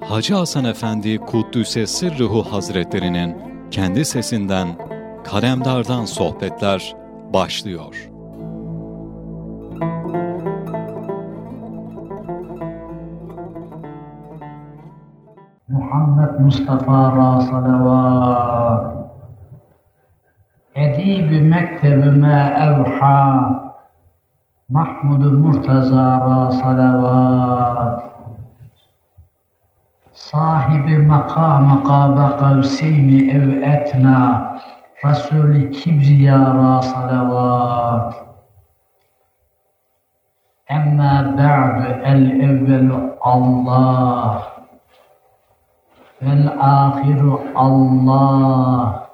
Hacı Hasan Efendi Kuddüs'e Sırrıhu Hazretlerinin kendi sesinden Kalemdar'dan sohbetler başlıyor. Muhammed Mustafa ra salavat Edib-i mektebime evha Mahmud Murtaza ra salavat sahibi makam kabe kavseyni ev etna. Resul-i Kibriyara salavat. Emma ba'du el evvelu Allah. Vel ahiru Allah.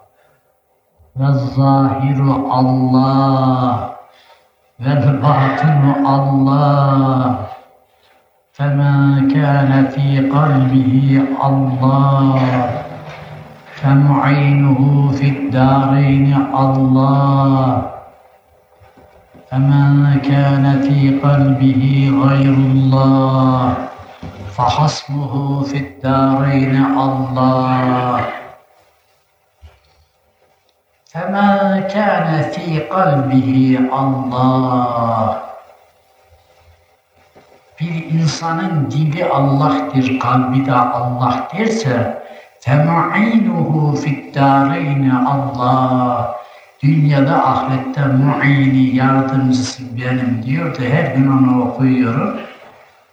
Vel zahiru Allah. Vel batinu Allah فما كان في قلبه الله فمعينه في الدارين الله فمن كان في قلبه غير الله فحسبه في الدارين الله فمن كان في قلبه الله bir insanın dili Allah'tır, kalbi de Allah derse فَمُعِينُهُ فِي الدَّارَيْنِ Allah Dünyada ahirette muini yardımcısı benim diyor da her gün onu okuyorum.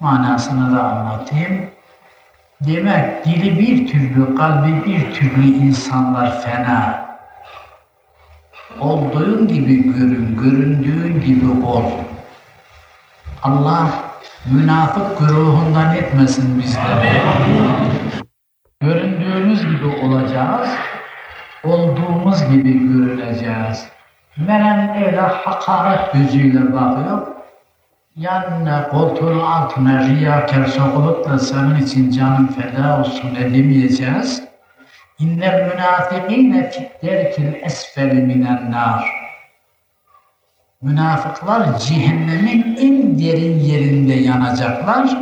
Manasını da anlatayım. Demek dili bir türlü, kalbi bir türlü insanlar fena. Olduğun gibi görün, göründüğün gibi ol. Allah münafık güruhundan etmesin bizleri. Göründüğümüz gibi olacağız, olduğumuz gibi görüneceğiz. Meren öyle hakaret gözüyle bakıyor, yanına koltuğun altına riyakar sokulup da senin için canım feda olsun edemeyeceğiz. İnnel münafikine fit derkil esfeli minen nar. Münafıklar cehennemin en derin yerinde yanacaklar.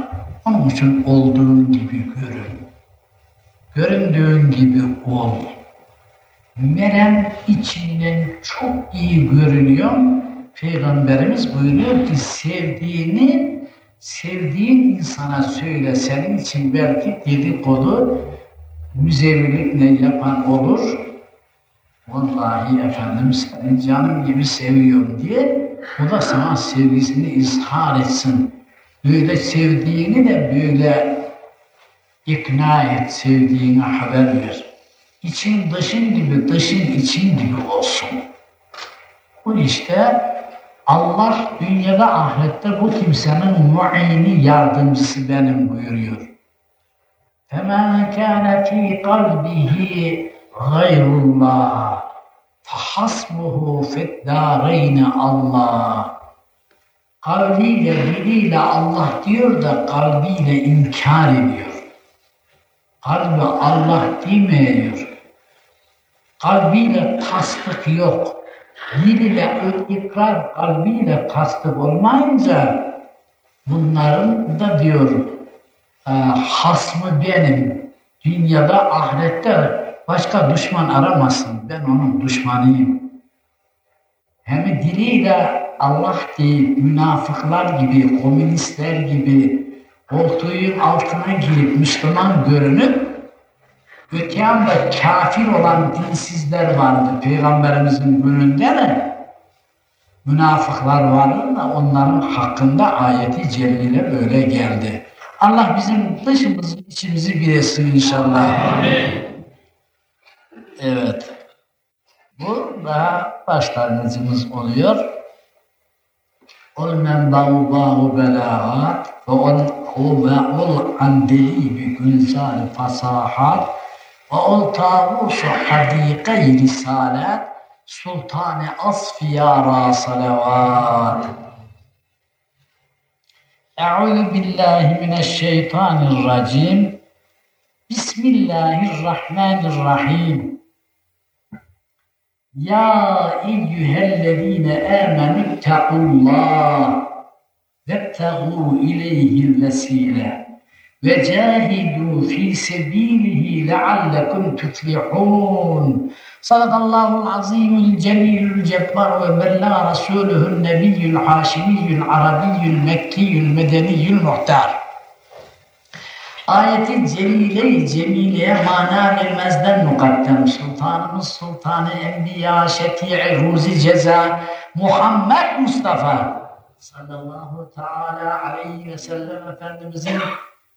Onun için olduğun gibi görün. Göründüğün gibi ol. Merem içinden çok iyi görünüyor. Peygamberimiz buyuruyor ki sevdiğini sevdiğin insana söyle senin için belki dedikodu müzevilik ne yapan olur vallahi efendim seni canım gibi seviyorum diye o da sana sevgisini izhar etsin. Böyle sevdiğini de böyle ikna et, sevdiğine haber ver. İçin dışın gibi, dışın için gibi olsun. Bu işte Allah dünyada ahirette bu kimsenin muayini yardımcısı benim buyuruyor. فَمَنْ كَانَ ف۪ي قَلْبِهِ gayrullah fahasbuhu feddâreyne Allah kalbiyle diliyle Allah diyor da kalbiyle inkar ediyor. Kalbi Allah demiyor. Kalbiyle tasdik yok. Diliyle ikrar kalbiyle tasdik olmayınca bunların da diyor e, hasmı benim dünyada ahirette Başka düşman aramasın. Ben onun düşmanıyım. Hem diliyle Allah değil, münafıklar gibi, komünistler gibi koltuğun altına girip Müslüman görünüp öte yanda kafir olan dinsizler vardı Peygamberimizin gününde de münafıklar vardı da onların hakkında ayeti celile böyle geldi. Allah bizim dışımızı içimizi bilesin inşallah. Amin. Evet. Bu da başlangıcımız oluyor. Ol men davu bahu belagat ve ol ve ol andeli bi gülzar fasahat ve ol tavusu hadike risalet sultanı asfiyara salavat. Euzu billahi mineşşeytanirracim. Bismillahirrahmanirrahim. Ya eyyühellezine amenü takullah vettegû ileyhil vesile ve cahidû fî sebîlihi leallekum tuflihûn. Sadakallahul azimul celilul cebbar ve bella rasulühün nebiyyül haşimiyyül arabiyyül mekkiyül medeniyül muhtar. Ayeti celile-i cemileye mana vermezden mukaddem Sultanımız Sultanı Enbiya Şefii Ruzi Ceza Muhammed Mustafa sallallahu teala aleyhi ve sellem Efendimizin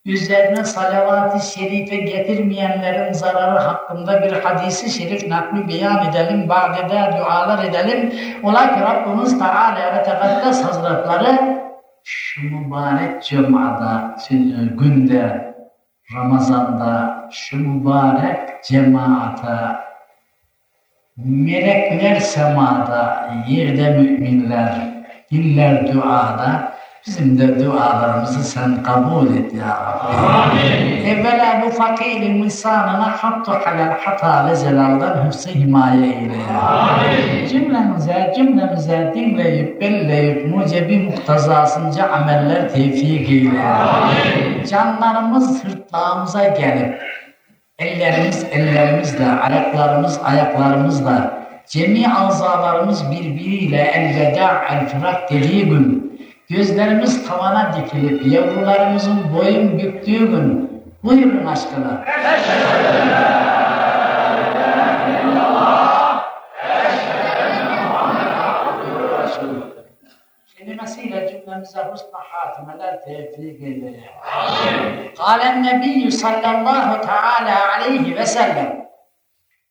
üzerine salavat-ı şerife getirmeyenlerin zararı hakkında bir hadisi şerif nakli beyan edelim, ba'dede dualar edelim. Ola ki Rabbimiz Teala ve Tekaddes Hazretleri şu mübarek cumada, günde, Ramazan'da şu mübarek cemaata melekler semada, yerde müminler, diller duada, bizim de dualarımızı sen kabul et ya Rabbi. Amin. Evvela bu fakirin lisanına hattu halal hata ve zelaldan hıfzı himaye eyle ya. Amin. Cümlemize, cümlemize dinleyip, belleyip, mucebi muhtazasınca ameller tevfik eyle. Amin. Canlarımız hırtlağımıza gelip, ellerimiz ellerimizle, ayaklarımız ayaklarımızla, cemi azalarımız birbiriyle elveda el firak dediği gün, gözlerimiz tavana dikilip yavrularımızın boyun büktüğü gün, buyurun aşkına. kelimesiyle cümlemize husna hatimeler tevfik eyle. Kâlen nebiyyü sallallahu teala aleyhi ve sellem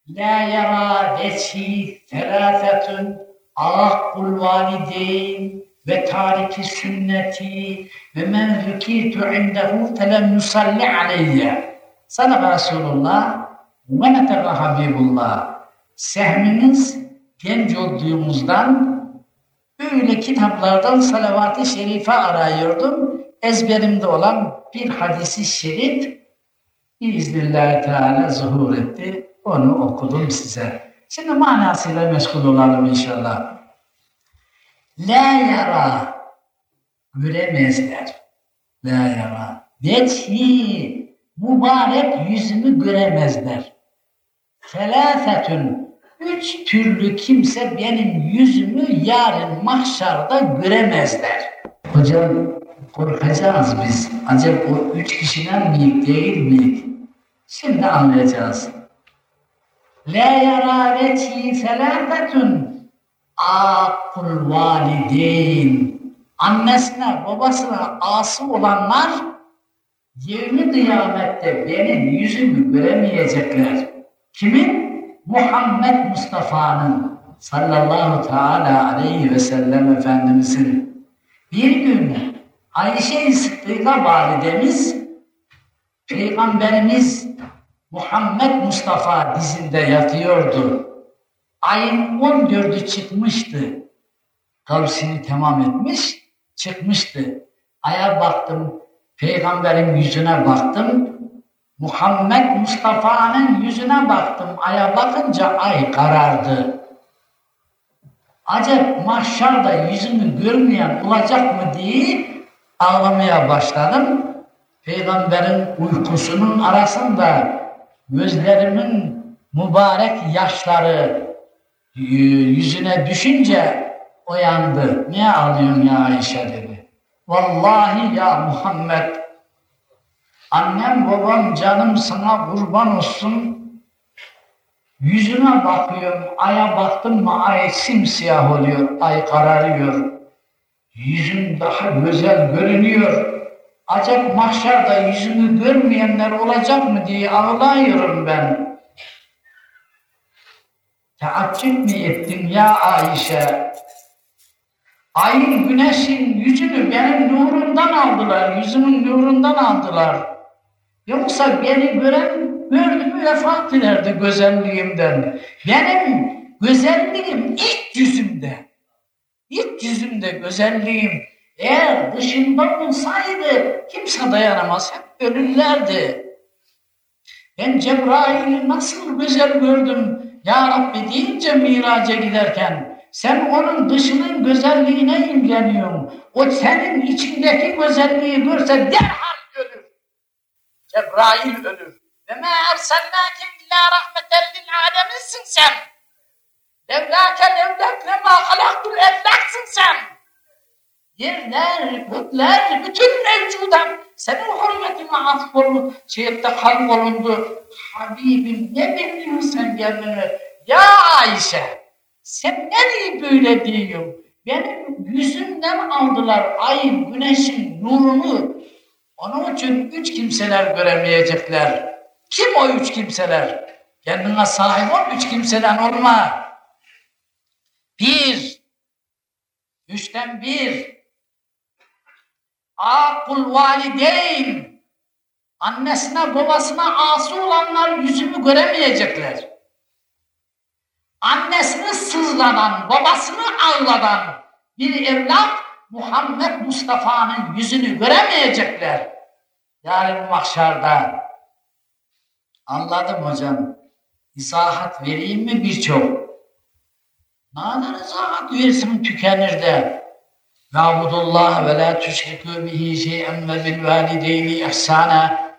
La yara veçhi felâfetun ahakkul valideyn ve tariki sünneti ve men zükîtu indehu felem yusalli aleyye. Sadaka Resulullah ve neterre Habibullah. Sehminiz genç olduğumuzdan böyle kitaplardan salavat-ı şerife arıyordum. Ezberimde olan bir hadisi şerif biiznillahü teala zuhur etti. Onu okudum size. Şimdi manasıyla meşgul olalım inşallah. La yara göremezler. La yara. Vethi mübarek yüzümü göremezler. Felâfetün üç türlü kimse benim yüzümü yarın mahşarda göremezler. Hocam korkacağız biz. Acaba o üç kişiden miyik değil miyik? Şimdi anlayacağız. La yarareti selâfetun akul valideyn. Annesine, babasına ası olanlar yevmi kıyamette benim yüzümü göremeyecekler. Kimin? Muhammed Mustafa'nın sallallahu teala aleyhi ve sellem Efendimizin bir gün Ayşe-i Sıddık'a validemiz Peygamberimiz Muhammed Mustafa dizinde yatıyordu. Ayın 14'ü çıkmıştı. Kavsini tamam etmiş, çıkmıştı. Aya baktım, peygamberin yüzüne baktım. Muhammed Mustafa'nın yüzüne baktım. Aya bakınca ay karardı. Acep mahşarda yüzümü görmeyen olacak mı diye ağlamaya başladım. Peygamberin uykusunun arasında gözlerimin mübarek yaşları yüzüne düşünce uyandı. Niye ağlıyorsun ya Ayşe dedi. Vallahi ya Muhammed annem babam canım sana kurban olsun yüzüne bakıyorum aya baktım mı ay simsiyah oluyor ay kararıyor yüzüm daha güzel görünüyor acaba mahşerde yüzümü görmeyenler olacak mı diye ağlıyorum ben. Teaccüp mi ettin ya Ayşe? Ayın güneşin yüzünü benim nurundan aldılar, yüzümün nurundan aldılar. Yoksa beni gören gördü mü vefat ederdi güzelliğimden. Benim güzelliğim ilk yüzümde. İlk yüzümde güzelliğim. Eğer dışında olsaydı kimse dayanamaz. Hep ölürlerdi. Ben Cebrail'i nasıl güzel gördüm ya Rabbi deyince miraca giderken sen onun dışının güzelliğine imreniyorsun. O senin içindeki güzelliği görse derhal ölür. Cebrail ölür. Ve mâ ersennâke illâ rahmeten lil âleminsin sen. Levlâke levlâkle mâ halaktul evlaksın sen. Yerler, gökler, bütün mevcudat senin hürmetine affolun, şeyde halk olundu. Habibim ne bekliyorsun sen kendini? Ya Ayşe, sen nereye böyle diyorsun? Benim yüzümden aldılar ayın, güneşin nurunu. Onun için üç kimseler göremeyecekler. Kim o üç kimseler? Kendine sahip ol, üç kimseden olma. Bir, üçten bir, akul valideyn, annesine babasına ası olanlar yüzümü göremeyecekler. Annesini sızladan, babasını ağladan bir evlat Muhammed Mustafa'nın yüzünü göremeyecekler. Yarın mahşarda. Anladım hocam. İzahat vereyim mi birçok? Ne kadar izahat versin tükenir de. Na'budullah ve la tüşrikû bihi şey'en ve bil valideyni ihsana.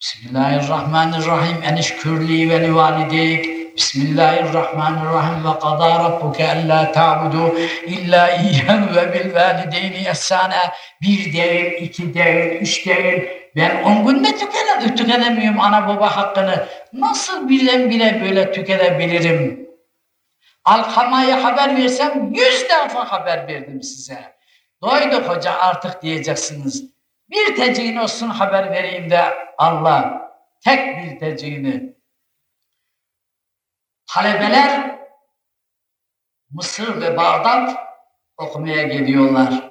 Bismillahirrahmanirrahim. Enişkürli ve li valideyk. Bismillahirrahmanirrahim ve qada rabbuke ella ta'budu illa iyyen ve bil valideyni ihsana bir değil, iki değil, üç değil. Ben on günde tükene, tükenemiyorum ana baba hakkını. Nasıl bilen bile böyle tükenebilirim? Alkama'ya haber versem yüz defa haber verdim size. Doyduk hoca artık diyeceksiniz. Bir teciğin olsun haber vereyim de Allah tek bir teciğini Talebeler Mısır ve Bağdat okumaya geliyorlar.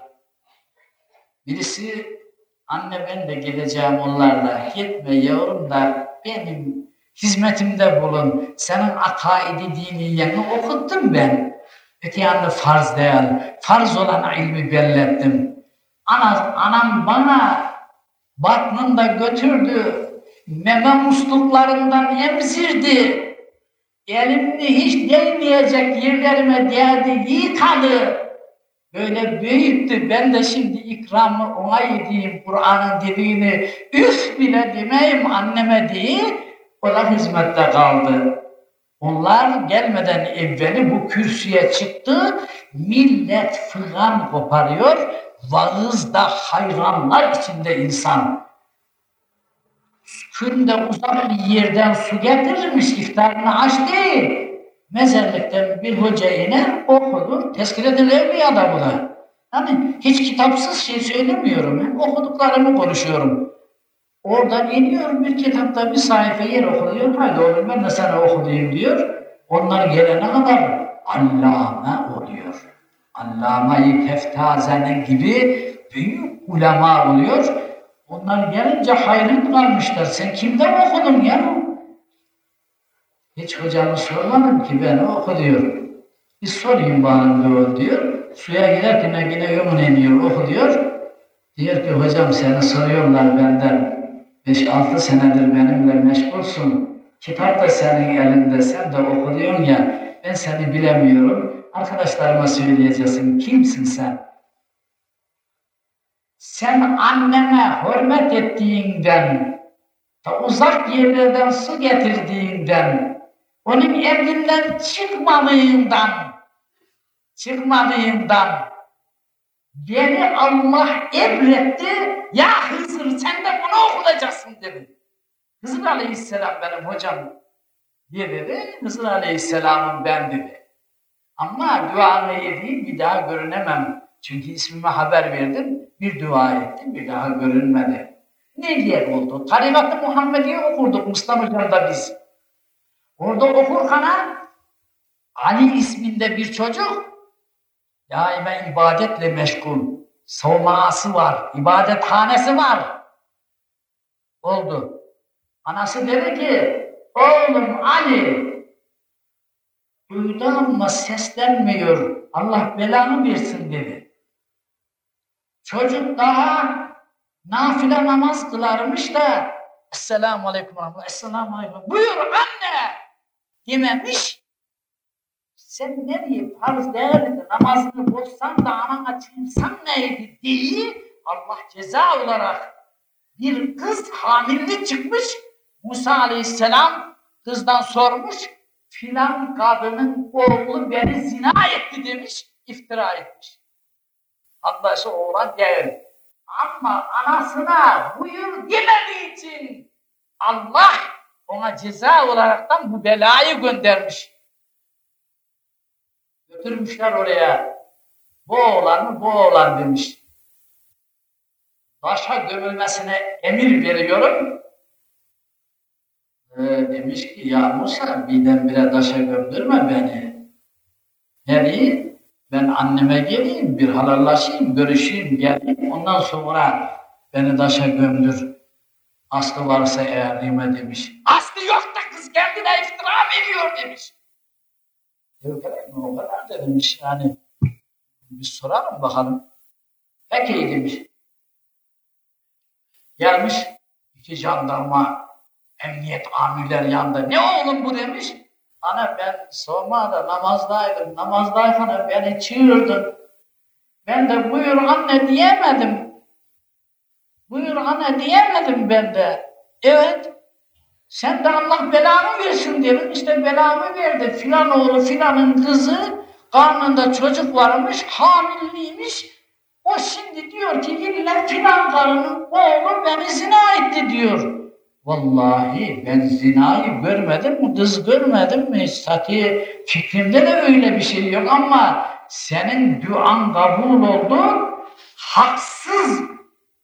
Birisi anne ben de geleceğim onlarla. Gitme yavrum da benim hizmetimde bulun. Senin akaidi diniyerini okuttum ben. Öte yanda farz değil. Farz olan ilmi bellettim. Ana, anam bana batnında götürdü. Meme musluklarından emzirdi elimde hiç değmeyecek yerlerime değdi, yıkadı. Böyle büyüktü. Ben de şimdi ikramı ona yediğim Kur'an'ın dediğini üf bile demeyim anneme değil. O da hizmette kaldı. Onlar gelmeden evveli bu kürsüye çıktı. Millet fıgan koparıyor. Vaızda hayranlar içinde insan küründe uzak bir yerden su getirirmiş iftarını aç değil. Mezarlıktan bir hoca iner, okur, tezkir edilir bir adamı da. Hani hiç kitapsız şey söylemiyorum. Okuduklarımı konuşuyorum. Oradan iniyor bir kitapta bir sayfa yer okuyor. Hadi oğlum ben de sana okuyayım diyor. Onlar gelene kadar allame oluyor. Allame-i Teftaze'nin gibi büyük ulema oluyor. Onlar gelince hayret kalmışlar. Sen kimden okudun ya? Hiç hocamı sormadım ki ben oku diyor. Bir sorayım bana diyor diyor. Suya girerken yine yomun iniyor oku diyor. Diyor ki hocam seni soruyorlar benden. 5-6 senedir benimle meşgulsun. Kitap da senin elinde sen de oku diyorsun ya. Ben seni bilemiyorum. Arkadaşlarıma söyleyeceksin. Kimsin sen? sen anneme hürmet ettiğinden, da uzak yerlerden su getirdiğinden, onun evinden çıkmadığından, çıkmadığından beni Allah emretti, ya Hızır sen de bunu okuyacaksın dedi. Hızır Aleyhisselam benim hocam diye dedi, Hızır Aleyhisselam'ın ben dedi. Ama duanı yediğim bir daha görünemem. Çünkü ismime haber verdim, bir dua ettim, bir daha görünmedi. Ne diye oldu? Tarikat-ı Muhammediye okurduk Mustafa Hoca'da biz. Orada okurken Ali isminde bir çocuk daima ibadetle meşgul. Savması var, ibadethanesi var. Oldu. Anası dedi ki, oğlum Ali, duydu ama seslenmiyor. Allah belanı versin dedi. Çocuk daha nafile namaz kılarmış da Esselamu Aleyküm Esselamu Aleyküm. Buyur anne! Dememiş. Sen ne diyeyim farz değerli namazını bozsan da anana çınsan neydi diye Allah ceza olarak bir kız hamile çıkmış. Musa aleyhisselam kızdan sormuş. Filan kadının oğlu beni zina etti demiş, iftira etmiş. Hatta oğlan değil. Ama anasına buyur demediği için Allah ona ceza olaraktan bu belayı göndermiş. Götürmüşler oraya. Bu oğlan bu oğlan demiş. Taşa gömülmesine emir veriyorum. Ee, demiş ki ya Musa birdenbire taşa gömdürme beni. Nereye? Ben anneme geleyim, bir halallaşayım, görüşeyim, geleyim. Ondan sonra beni taşa gömdür. Aslı varsa eğer demiş. Aslı yok da kız kendine iftira veriyor demiş. Yok mi o kadar da demiş yani. Bir soralım bakalım. Peki demiş. Gelmiş iki jandarma emniyet amirler yanında. Ne oğlum bu demiş. Ana ben sormada namazdaydım. Namazdayken beni çığırdın. Ben de buyur anne diyemedim. Buyur anne diyemedim ben de. Evet. Sen de Allah belamı versin dedim. İşte belamı verdi. Filan oğlu filanın kızı karnında çocuk varmış, hamiliymiş. O şimdi diyor ki illa filan karının oğlu beni zina etti diyor. Vallahi ben zinayı görmedim mi, kız görmedim mi? Sati fikrimde de öyle bir şey yok ama senin duan kabul oldu. Haksız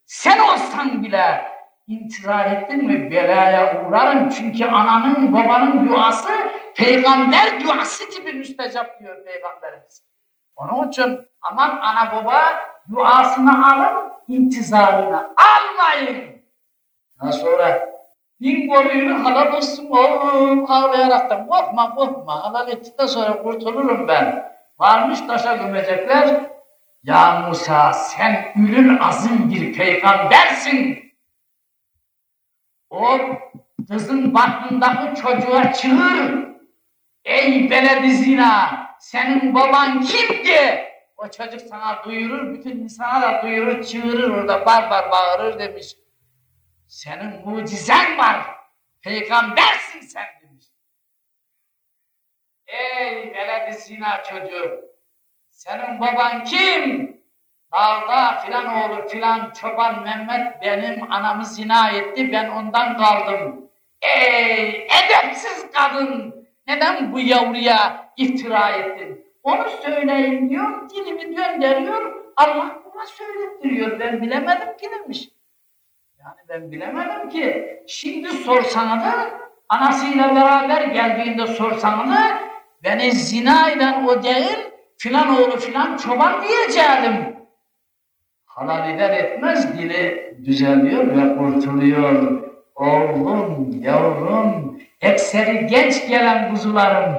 sen olsan intizar ettin mi belaya uğrarım. Çünkü ananın babanın duası peygamber duası gibi müstecap diyor peygamberimiz. Onun için aman ana baba duasını alın, intizarını almayın. Daha sonra bin boyunu halal olsun oğlum ağlayaraktan korkma korkma halal ettikten sonra kurtulurum ben. Varmış taşa gömecekler. Ya Musa sen ülün azim bir peygambersin. O kızın batnındaki çocuğa çığır. Ey beledi zina senin baban kimdi? O çocuk sana duyurur, bütün insana da duyurur, çığırır orada bar bar bağırır demiş. Senin mucizen var. Peygambersin sen demiş. Ey veled zina çocuğu. Senin baban kim? Dağda filan oğlu filan çoban Mehmet benim anamı zina etti ben ondan kaldım. Ey edepsiz kadın neden bu yavruya iftira ettin? Onu söyleyin diyor dilimi döndürüyor Allah buna söylettiriyor ben bilemedim ki demiş. Yani ben bilemedim ki. Şimdi sorsana da anasıyla beraber geldiğinde sorsana da beni zina eden o değil filan oğlu filan çoban diyeceğim. Halal eder etmez dili düzeliyor ve kurtuluyor. Oğlum, yavrum, ekseri genç gelen kuzularım,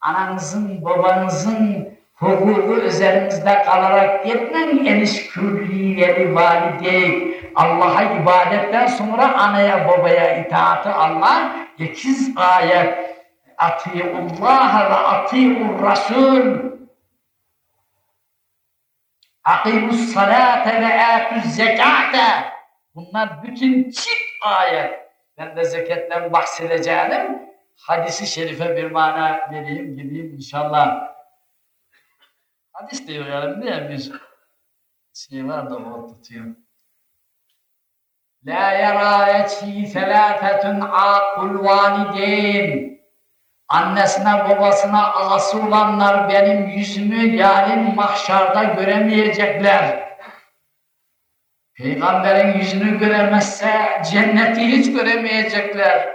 ananızın, babanızın hukuku üzerinizde kalarak gitmeyin eniş külliyeli valideyk. Allah'a ibadetten sonra anaya babaya itaati Allah ikiz ayet Atiullah ve atiur Rasul Akimus salate ve atuz zekate Bunlar bütün çift ayet. Ben de zeketten bahsedeceğim. Hadisi şerife bir mana vereyim gideyim inşallah. Hadis diyor yani mi? Bir şey var da o tutuyor. La yara yetşi selâfetun âkul valideyn. Annesine babasına ağası olanlar benim yüzümü yarın mahşarda göremeyecekler. Peygamberin yüzünü göremezse cenneti hiç göremeyecekler.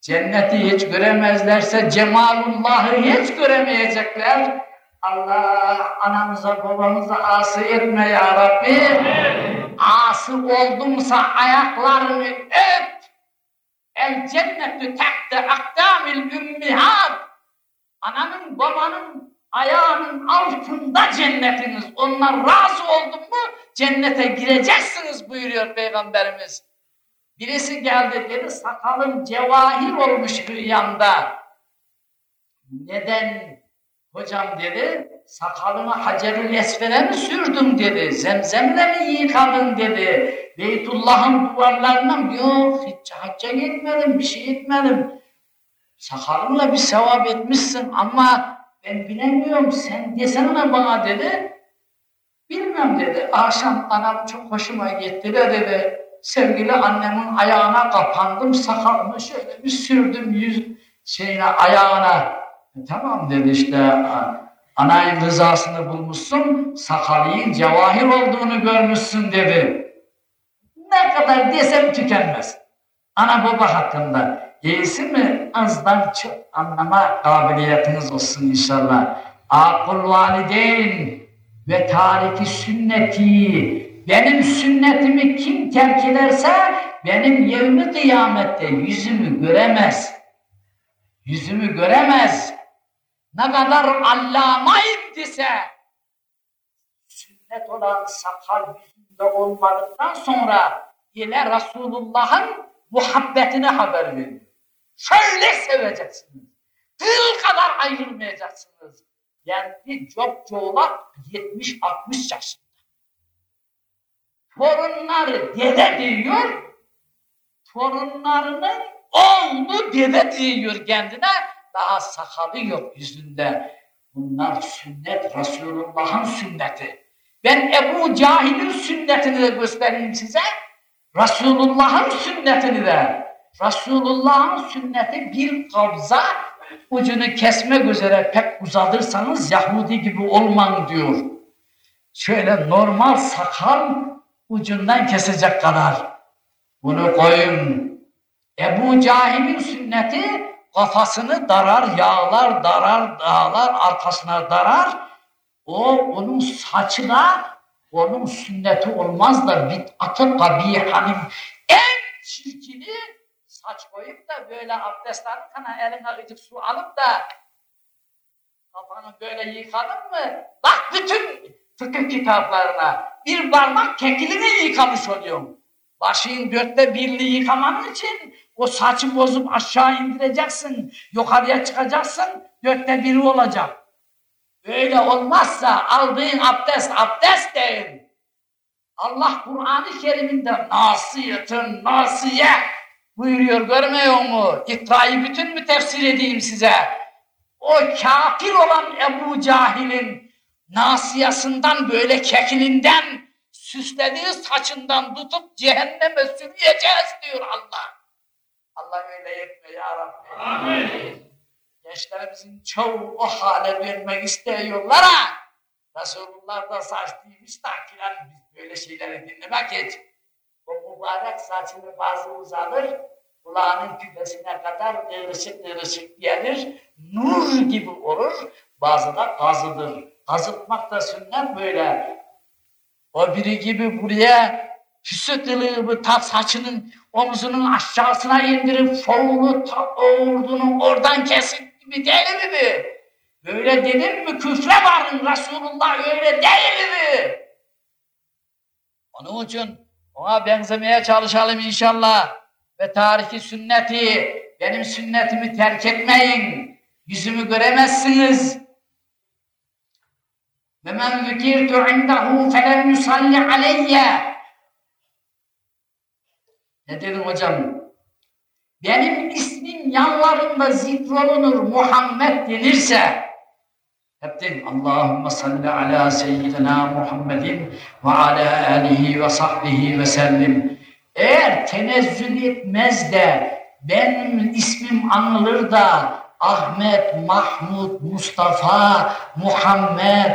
Cenneti hiç göremezlerse cemalullahı hiç göremeyecekler. Allah anamıza babamıza ası etme ya Rabbi. Ası oldumsa ayaklarını öp. El cennetü tekte akdamil ümmihat. Ananın babanın ayağının altında cennetiniz. Onlar razı oldun mu cennete gireceksiniz buyuruyor Peygamberimiz. Birisi geldi dedi sakalım cevahir olmuş rüyamda. Neden hocam dedi sakalımı hacerül esfere mi sürdüm dedi. Zemzemle mi yıkadın dedi. Beytullah'ın duvarlarından yok hiç hacca gitmedim, bir şey etmedim. Sakalımla bir sevap etmişsin ama ben bilemiyorum sen desene bana dedi. Bilmem dedi. Akşam anam çok hoşuma gitti de dedi. Sevgili annemin ayağına kapandım, sakalımı şöyle bir sürdüm yüz şeyine ayağına. E, tamam dedi işte anayın rızasını bulmuşsun, sakalıyın cevahir olduğunu görmüşsün dedi. Ne kadar desem tükenmez. Ana baba hakkında. İyisi mi azdan çok anlama kabiliyetiniz olsun inşallah. Akul valideyn ve tariki sünneti benim sünnetimi kim terk ederse benim yevmi kıyamette yüzümü göremez. Yüzümü göremez. Ne kadar allamayım dese sünnet olan sakal yüzünde olmadıktan sonra yine Resulullah'ın muhabbetine haber veriyor. Şöyle seveceksiniz. Dıl kadar ayrılmayacaksınız. Yani çok çoğulak 70-60 yaşında. Torunları dede diyor, torunlarının oğlu dede diyor kendine, daha sakalı yok yüzünde. Bunlar sünnet, Resulullah'ın sünneti. Ben Ebu Cahil'in sünnetini de göstereyim size. Resulullah'ın sünnetini de. Resulullah'ın sünneti bir kabza ucunu kesmek üzere pek uzatırsanız Yahudi gibi olman diyor. Şöyle normal sakal ucundan kesecek kadar. Bunu koyun. Ebu Cahil'in sünneti kafasını darar, yağlar, darar, dağlar, arkasına darar. O onun saçına onun sünneti olmaz da bid'atı kabihanın en çirkini saç koyup da böyle abdest alırken eline ıcık su alıp da kafanı böyle yıkadın mı? Bak bütün fıkıh kitaplarına bir parmak kekilini yıkamış oluyorum. Başın dörtte birli yıkaman için o saçı bozup aşağı indireceksin, yukarıya çıkacaksın, dörtte biri olacak. Öyle olmazsa aldığın abdest abdest değil. Allah Kur'an-ı Kerim'inde nasiyetun nasiye buyuruyor görmüyor mu? İkra'yı bütün mü tefsir edeyim size? O kafir olan Ebu Cahil'in nasiyasından böyle kekilinden süslediği saçından tutup cehenneme sürüyeceğiz diyor Allah. Allah öyle yetme ya Rabbi. Amin. Gençlerimizin çoğu o hale vermek istiyorlar ha. Resulullah da saç değilmiş da biz böyle şeyleri dinlemek hiç. O mübarek saçını bazı uzanır, kulağının küpesine kadar kırışık kırışık gelir, nur gibi olur, bazı da kazıdır. Kazıtmak da sünnet böyle. O biri gibi buraya hüsnü kılığımı ta saçının omzunun aşağısına indirip foğunu ta ordunu oradan kesip gibi değil mi? Böyle denir mi? Küfre varın Resulullah öyle değil mi? Onun için ona benzemeye çalışalım inşallah. Ve tarihi sünneti, benim sünnetimi terk etmeyin. Yüzümü göremezsiniz. Ve men zükirtu indahu felem yusalli aleyye. Ne dedim hocam? Benim ismim yanlarında zikrolunur Muhammed denirse hep dedim Allahümme salli ala seyyidina Muhammedin ve ala alihi ve sahbihi ve sellim. Eğer tenezzül etmez de benim ismim anılır da Ahmet, Mahmud, Mustafa, Muhammed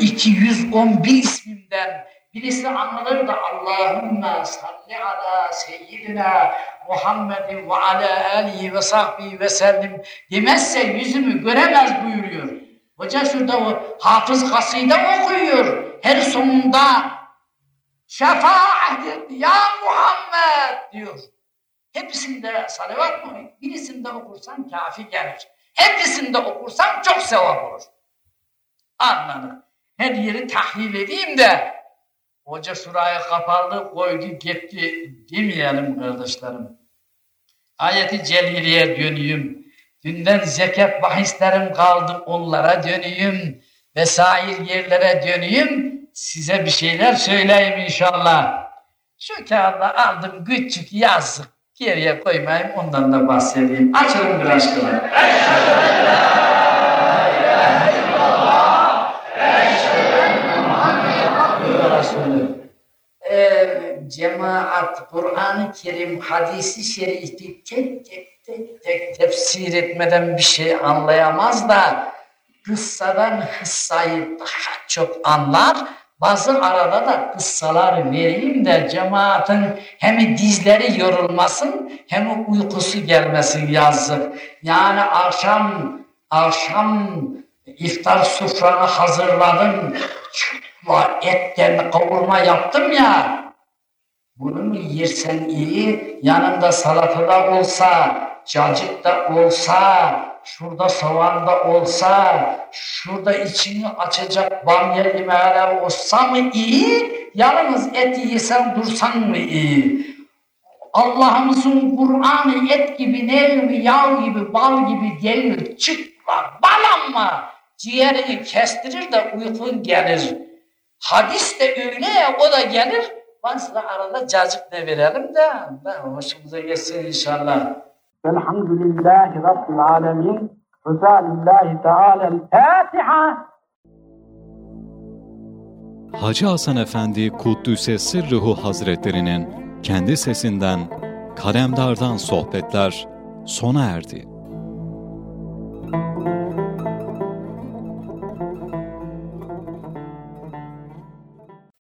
211 e, ismimden birisi anılır da Allahümme salli ala seyyidina Muhammedin ve ala alihi ve sahbihi ve sellim demezse yüzümü göremez buyuruyor. Hoca şurada o hafız kaside okuyor. Her sonunda şefaat ya Muhammed diyor. Hepsinde salavat mı? Birisinde okursan kafi gelir. Hepsinde okursan çok sevap olur. Anladık. Her yeri tahlil edeyim de hoca şurayı kapalı koydu gitti demeyelim kardeşlerim. Ayeti celiliye dönüyüm. Dünden zekat bahislerim kaldı onlara dönüyüm. Vesair yerlere dönüyüm. Size bir şeyler söyleyeyim inşallah. Şu kağıdı aldım küçük yazık. Geriye koymayayım ondan da bahsedeyim. Açalım bir aşkına. Ee, cemaat Kur'an-ı Kerim hadisi şerifi tek tek tek tek tefsir etmeden bir şey anlayamaz da kıssadan hissayı daha çok anlar. Bazı arada da kıssalar vereyim de cemaatin hem dizleri yorulmasın hem uykusu gelmesin yazık. Yani akşam akşam iftar sofranı hazırladım. Çıkma etten kavurma yaptım ya. Bunu yersen iyi, yanında salatada olsa, cacık da olsa, şurada soğan da olsa, şurada içini açacak bamya yemeğler olsa mı iyi, yalnız et yesen dursan mı iyi? Allah'ımızın Kur'an'ı et gibi değil mi, yağ gibi, bal gibi değil, çıkma, bal ama ciğerini kestirir de uykun gelir. Hadis de öyle ya, o da gelir, Varsa arada cacık ne verelim de, de hoşumuza geçsin inşallah. Velhamdülillahi Rabbil alemin. Rıza lillahi teala'l Fatiha. Hacı Hasan Efendi Kuddüs'e Sırrıhu Hazretlerinin kendi sesinden Kalemdar'dan sohbetler sona erdi.